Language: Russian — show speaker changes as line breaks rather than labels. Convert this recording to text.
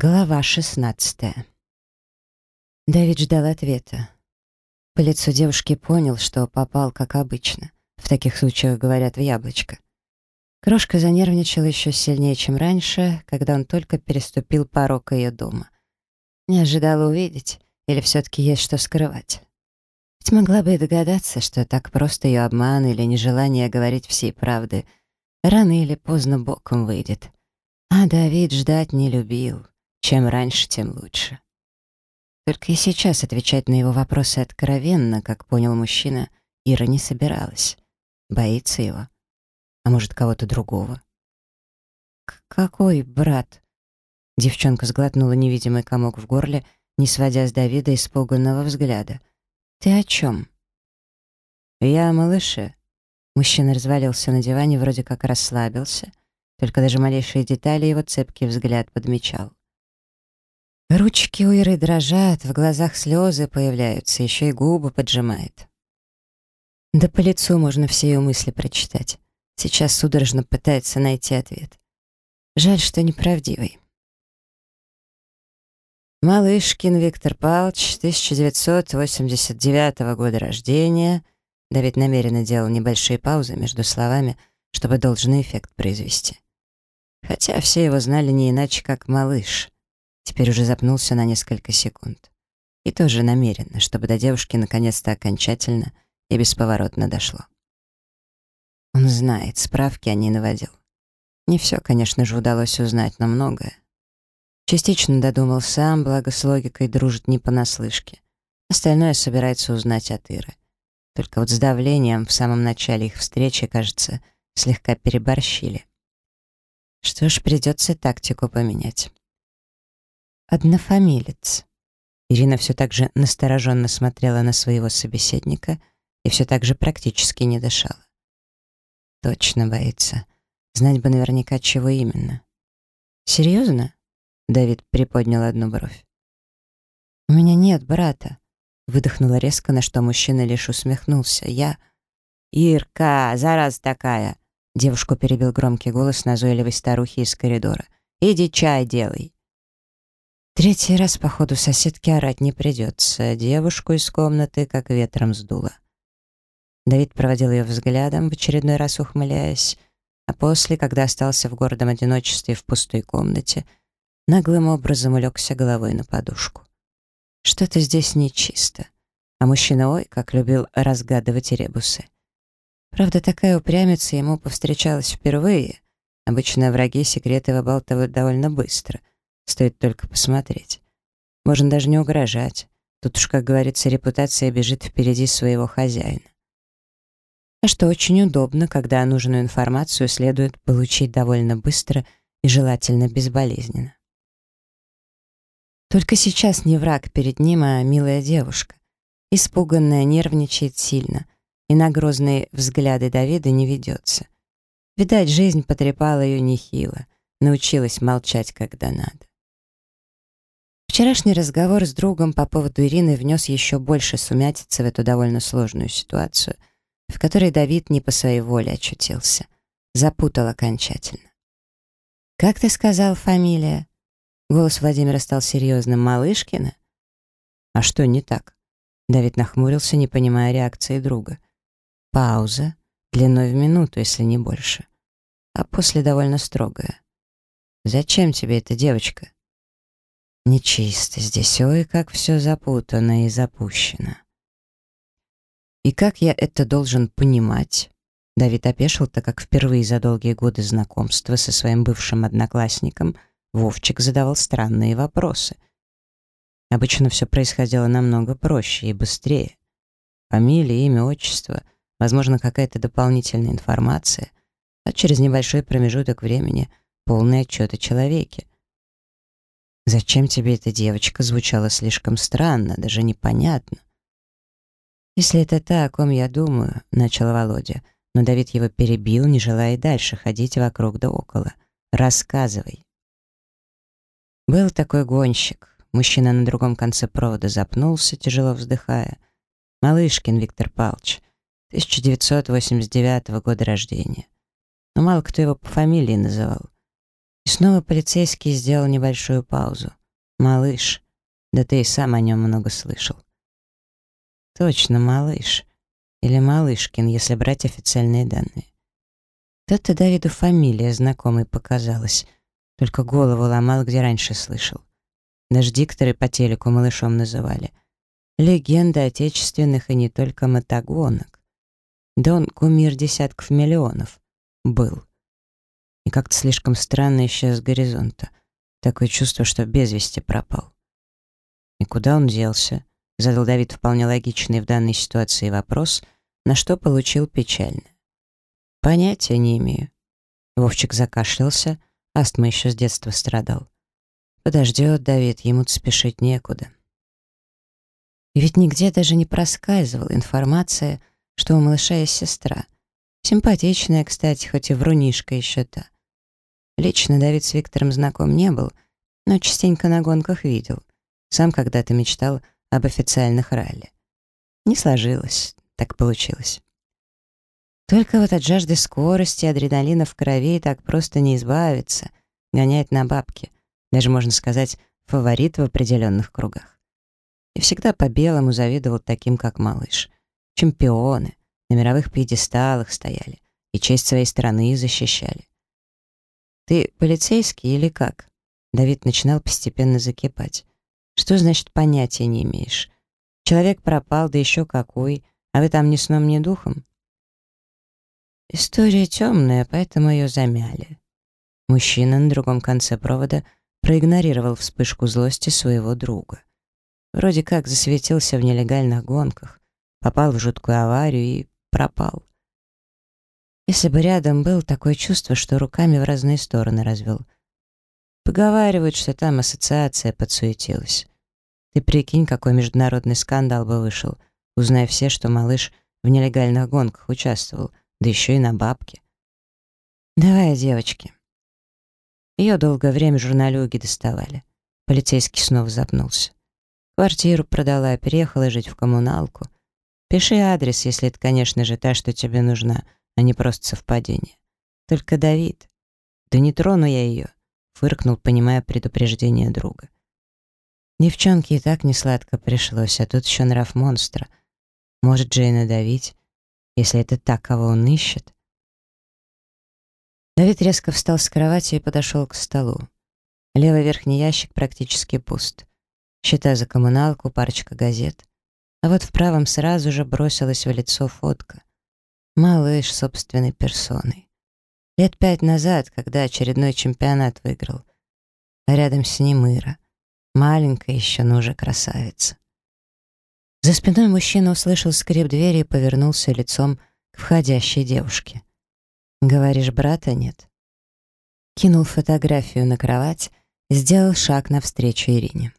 Глава 16 Давид ждал ответа. По лицу девушки понял, что попал, как обычно. В таких случаях говорят в яблочко. Крошка занервничала еще сильнее, чем раньше, когда он только переступил порог ее дома. Не ожидала увидеть, или все-таки есть что скрывать. Ведь могла бы и догадаться, что так просто ее обман или нежелание говорить всей правды рано или поздно боком выйдет. А Давид ждать не любил. Чем раньше, тем лучше. Только и сейчас отвечать на его вопросы откровенно, как понял мужчина, Ира не собиралась. Боится его. А может, кого-то другого? «Какой брат?» Девчонка сглотнула невидимый комок в горле, не сводя с Давида испуганного взгляда. «Ты о чем?» «Я о малыше». Мужчина развалился на диване, вроде как расслабился, только даже малейшие детали его цепкий взгляд подмечал. Ручки у Иры дрожат, в глазах слезы появляются, еще и губы поджимает. Да по лицу можно все ее мысли прочитать. Сейчас судорожно пытается найти ответ. Жаль, что неправдивый. Малышкин Виктор Павлович, 1989 года рождения. Давид намеренно делал небольшие паузы между словами, чтобы должный эффект произвести. Хотя все его знали не иначе, как малыш — Теперь уже запнулся на несколько секунд. И тоже намеренно, чтобы до девушки наконец-то окончательно и бесповоротно дошло. Он знает, справки о ней наводил. Не все, конечно же, удалось узнать, но многое. Частично додумал сам, благо с логикой дружит не понаслышке. Остальное собирается узнать от Иры. Только вот с давлением в самом начале их встречи, кажется, слегка переборщили. Что ж, придется тактику поменять. Однофамилец. Ирина все так же настороженно смотрела на своего собеседника и все так же практически не дышала. Точно боится. Знать бы наверняка, чего именно. «Серьезно?» — Давид приподнял одну бровь. «У меня нет брата», — выдохнула резко, на что мужчина лишь усмехнулся. «Я...» «Ирка, зараз такая!» Девушку перебил громкий голос назойливой старухи из коридора. «Иди чай делай!» Третий раз, походу, соседке орать не придется. Девушку из комнаты как ветром сдуло. Давид проводил ее взглядом, в очередной раз ухмыляясь, а после, когда остался в гордом одиночестве в пустой комнате, наглым образом улегся головой на подушку. Что-то здесь нечисто. А мужчина, ой, как любил разгадывать ребусы. Правда, такая упрямица ему повстречалась впервые. Обычно враги секреты выбалтывают довольно быстро — Стоит только посмотреть. Можно даже не угрожать. Тут уж, как говорится, репутация бежит впереди своего хозяина. А что очень удобно, когда нужную информацию следует получить довольно быстро и желательно безболезненно. Только сейчас не враг перед ним, а милая девушка. Испуганная, нервничает сильно, и на грозные взгляды Давида не ведется. Видать, жизнь потрепала ее нехило, научилась молчать, когда надо. Вчерашний разговор с другом по поводу Ирины внес еще больше сумятицы в эту довольно сложную ситуацию, в которой Давид не по своей воле очутился. Запутал окончательно. «Как ты сказал фамилия?» Голос Владимира стал серьезным. «Малышкина?» «А что не так?» Давид нахмурился, не понимая реакции друга. Пауза, длиной в минуту, если не больше. А после довольно строгая. «Зачем тебе эта девочка?» Нечисто здесь, ой, как все запутано и запущено. И как я это должен понимать? Давид опешил, так как впервые за долгие годы знакомства со своим бывшим одноклассником Вовчик задавал странные вопросы. Обычно все происходило намного проще и быстрее. Фамилия, имя, отчество, возможно, какая-то дополнительная информация, а через небольшой промежуток времени полный отчет о человеке. «Зачем тебе эта девочка?» звучало слишком странно, даже непонятно. «Если это та, о ком я думаю», — начал Володя, но Давид его перебил, не желая дальше ходить вокруг да около. «Рассказывай». Был такой гонщик. Мужчина на другом конце провода запнулся, тяжело вздыхая. Малышкин Виктор Павлович, 1989 года рождения. Но мало кто его по фамилии называл. И снова полицейский сделал небольшую паузу. «Малыш, да ты и сам о нем много слышал». «Точно, малыш. Или Малышкин, если брать официальные данные». То-то Давиду фамилия знакомой показалась. Только голову ломал, где раньше слышал. Даже дикторы по телеку малышом называли. Легенда отечественных и не только мотогонок. Да он кумир десятков миллионов. Был. И как-то слишком странно исчез с горизонта. Такое чувство, что без вести пропал. И куда он делся? Задал Давид вполне логичный в данной ситуации вопрос, на что получил печально. Понятия не имею. Вовчик закашлялся, астма еще с детства страдал. Подождет Давид, ему-то спешить некуда. И ведь нигде даже не проскальзывала информация, что у малыша есть сестра. Симпатичная, кстати, хоть и врунишка еще та. Лично Давид с Виктором знаком не был, но частенько на гонках видел. Сам когда-то мечтал об официальных ралли. Не сложилось, так получилось. Только вот от жажды скорости, адреналина в крови так просто не избавиться, гонять на бабки. Даже, можно сказать, фаворит в определенных кругах. И всегда по-белому завидовал таким, как малыш. Чемпионы, на мировых пьедесталах стояли и честь своей страны защищали. «Ты полицейский или как?» Давид начинал постепенно закипать. «Что значит понятия не имеешь? Человек пропал, да еще какой, а вы там ни сном, ни духом?» История темная, поэтому ее замяли. Мужчина на другом конце провода проигнорировал вспышку злости своего друга. Вроде как засветился в нелегальных гонках, попал в жуткую аварию и пропал. Если бы рядом был, такое чувство, что руками в разные стороны развел. Поговаривают, что там ассоциация подсуетилась. Ты прикинь, какой международный скандал бы вышел, узная все, что малыш в нелегальных гонках участвовал — да еще и на бабки. «Давай, девочки». Ее долгое время журналюги доставали. Полицейский снова запнулся. Квартиру продала, переехала жить в коммуналку. Пиши адрес, если это, конечно же, та, что тебе нужна, а не просто совпадение. Только Давид. Да не трону я ее, фыркнул, понимая предупреждение друга. Девчонке и так не сладко пришлось, а тут еще нрав монстра. Может же и надавить если это так, кого он ищет. Давид резко встал с кровати и подошел к столу. Левый верхний ящик практически пуст. Счета за коммуналку, парочка газет. А вот в правом сразу же бросилась в лицо фотка. Малыш собственной персоной. Лет пять назад, когда очередной чемпионат выиграл. А рядом с ним Ира. Маленькая еще, но уже красавица. За спиной мужчина услышал скрип двери и повернулся лицом к входящей девушке. «Говоришь, брата нет?» Кинул фотографию на кровать, сделал шаг навстречу Ирине.